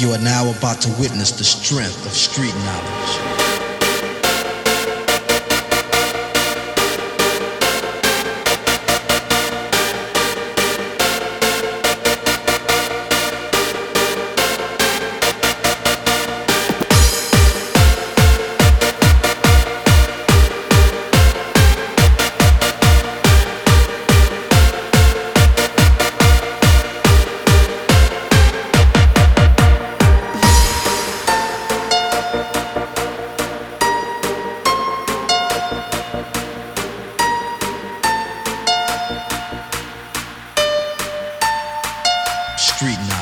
You are now about to witness the strength of street knowledge. Street knowledge.